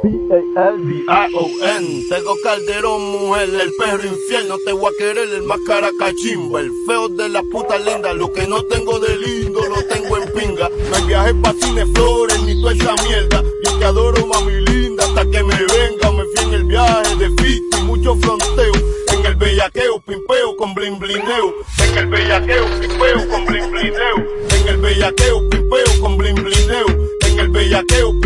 P-A-L-D-I-O-N Tego Calderón, mujer, el perro infiel No te voy a querer, el más cara cachimba El feo de la puta linda. Lo que no tengo de lindo, lo tengo en pinga. No hay viajes pa' cine flores, ni toda esa mierda. Yo te adoro, mami linda Hasta que me venga, me fui en el viaje De fit y mucho fronteo. En el bellaqueo, pimpeo con blin blineo. En el bellaqueo, pimpeo con blin blineo. En el bellaqueo, pimpeo con blin blineo. En el bellaqueo,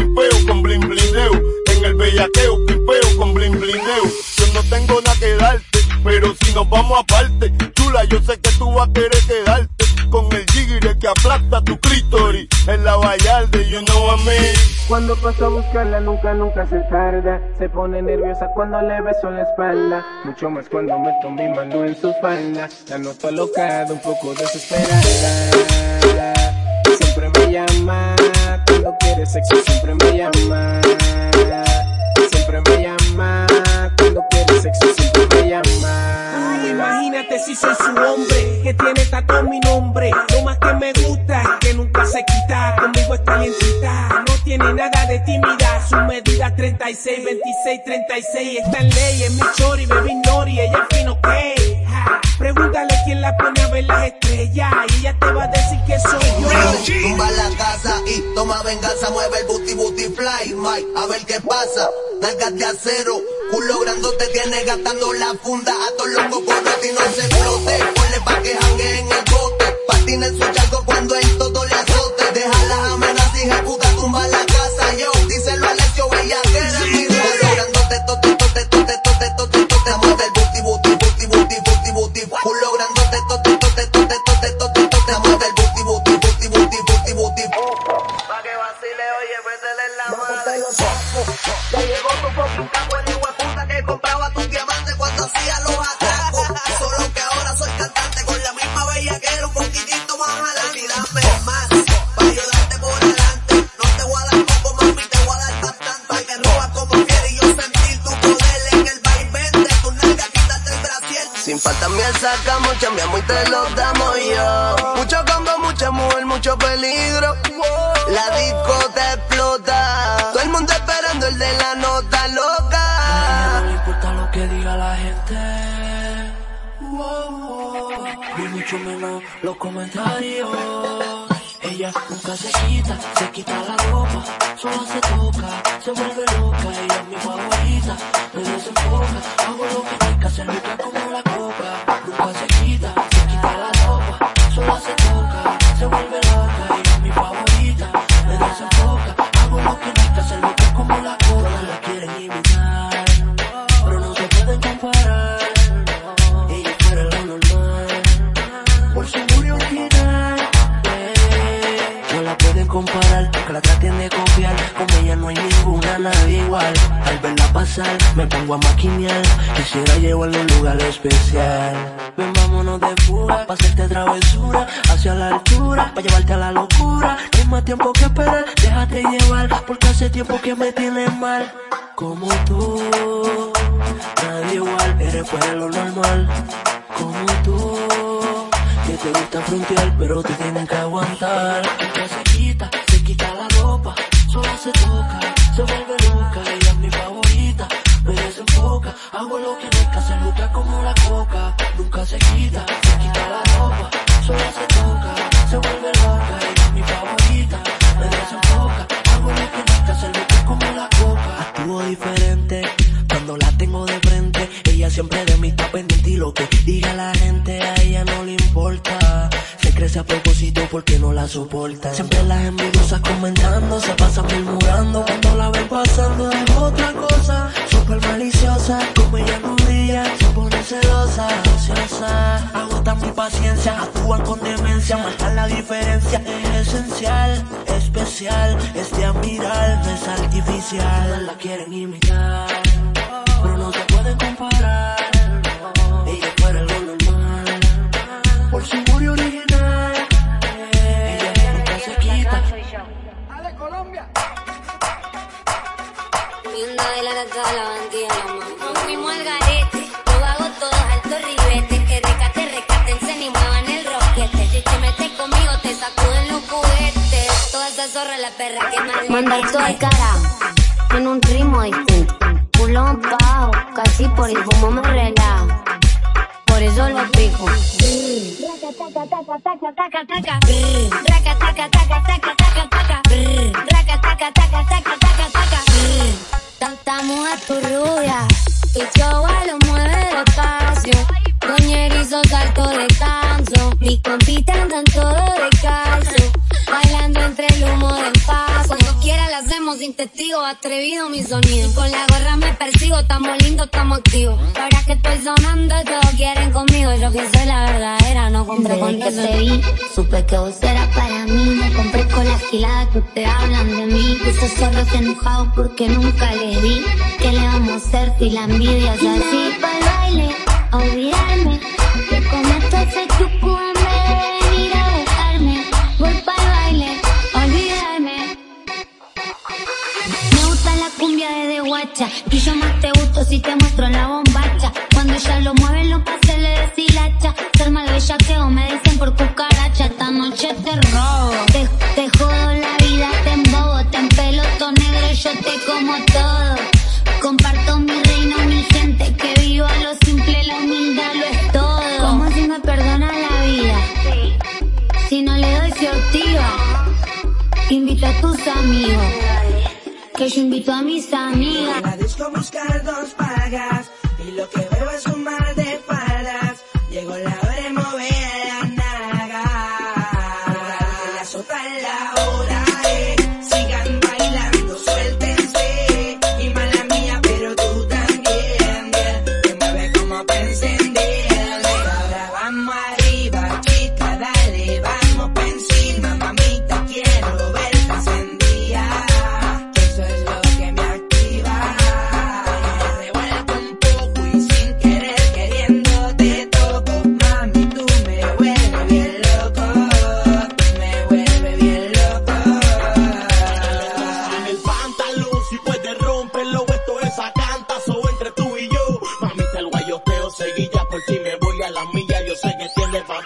bellaqueo, pipeo con blin Yo no tengo nada que darte, pero si nos vamos aparte Chula, yo sé que tú vas a querer quedarte. Con el jigire que aplasta tu clítoris En la vallarde, you know what I Cuando paso a buscarla nunca, nunca se tarda. Se pone nerviosa cuando le beso la espalda. Mucho más cuando meto mi mano en su falda. La noto alocada, un poco desesperada. Siempre me llama mi nombre. Lo más que me gusta es que nunca se quita. Conmigo es calientita No tiene nada de tímida. Su medida 36, 26, 36 Está en ley, es mi chori, baby nori Ella es fino que ja. Pregúntale quién la pone a ver las estrellas. Y ella te va a decir que soy yo. Tumba la casa y toma venganza, mueve el booty booty fly, Mike, a ver qué pasa. Nalgas de acero, culo grandote tiene gastando la funda. A todos los cocoros y no se sacamos, chambeamos y te lo damos yo. Mucho combo, mucha mujer, mucho peligro. La disco te explota. Todo el mundo esperando el de la nota loca. No le importa lo que diga la gente. Y mucho menos los comentarios. Ella nunca se quita, se quita la ropa, solo se toca, se vuelve loca, ella es mi favorita, me desenfoca, hago lo que hay que hacer, como la coca, nunca que la traten de copiar. Con ella no hay ninguna, nadie igual. Al verla pasar, me pongo a maquinear. Quisiera llevarla a un lugar especial. Ven, vámonos de fuga, pa' hacerte travesura. Hacia la altura, pa' llevarte a la locura. No más tiempo que esperar, déjate llevar. Porque hace tiempo que me tienes mal. Como tú, nadie igual, eres fuera de lo normal. Como tú que te gusta frontear, pero te tienen que aguantar. Se toca, se vuelve loca, ella es mi favorita, me desenfoca, hago lo que que hacer, nunca como la coca, no la soporta. Siempre las envidiosas comentando, se pasan murmurando. Cuando la ven pasando es otra cosa. Súper maliciosa, como ella un día se pone celosa, ansiosa. Agotan mi paciencia, actúan con demencia. Marcar la diferencia es esencial, especial. Es de admirar, no es artificial. La quieren imitar fuimos al garete, hago. Que recate, ni muevan el roquete. Si te metes conmigo, te los juguetes. La perra que. Manda esto al carajo, en un ritmo distinto. Pulón bajo, casi por el fumo me relajo. Por eso lo pico. Taca, taca, taca, taca, taca. Tanta mujer tu rubia, tu chowa lo mueve despacio. Doñerizo salto de canso, mi compita andan todo de calzo, bailando entre el humo del palo sin testigo, atrevido mi sonido. Con la gorra me persigo, estamos lindos, estamos activos. Ahora que estoy sonando, todos quieren conmigo. Yo que soy la verdadera, no compré con que te vi. Supe que vos eras para mí, me compré con las giladas que te hablan de mí. Puse zorros enojados porque nunca les di. Que le vamos a hacer si la envidia es así? para el baile, olvidarme. Que con esto facha. Y yo más te gusto si te muestro la bombacha. Cuando ella lo mueve, lo pase le deshilacha. Ser mal bellaqueo, me dicen por cucaracha. Esta noche te robo. Te, jodo la vida, te embobo, te empeloto negro, yo te como todo. Comparto mi reino, mi gente, que viva lo simple, la humildad lo es todo. Como si me perdona la vida? Si no le doy, se si. Invita a tus amigos que yo invito a mis amigas. A buscar dos pagas y lo que veo es un mar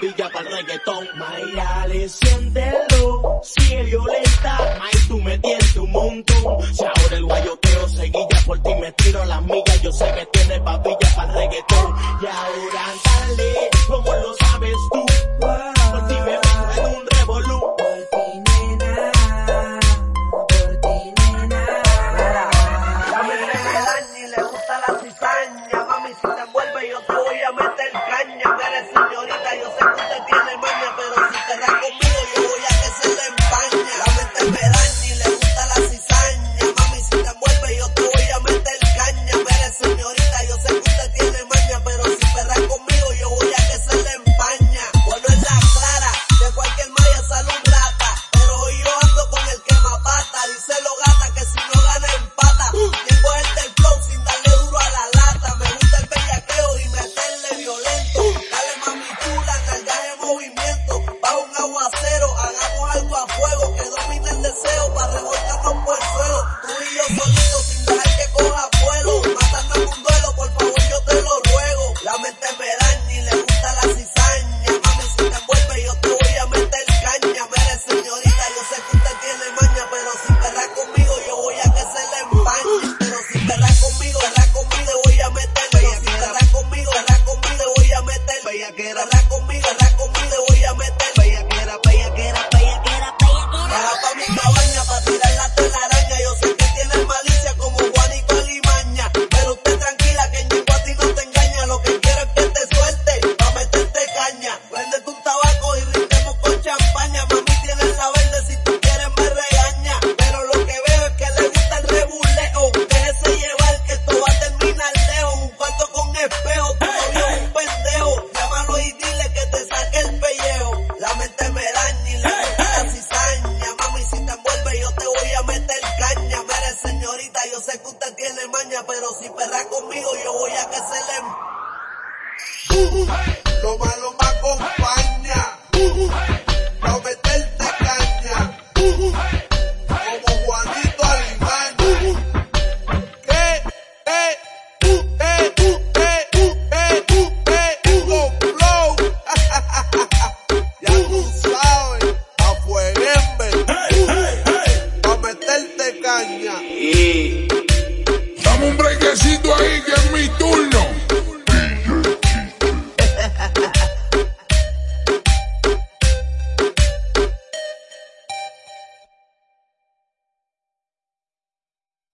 pilla para reggaetón. Mayra le siente el sigue violenta. May tú me tienes un montón.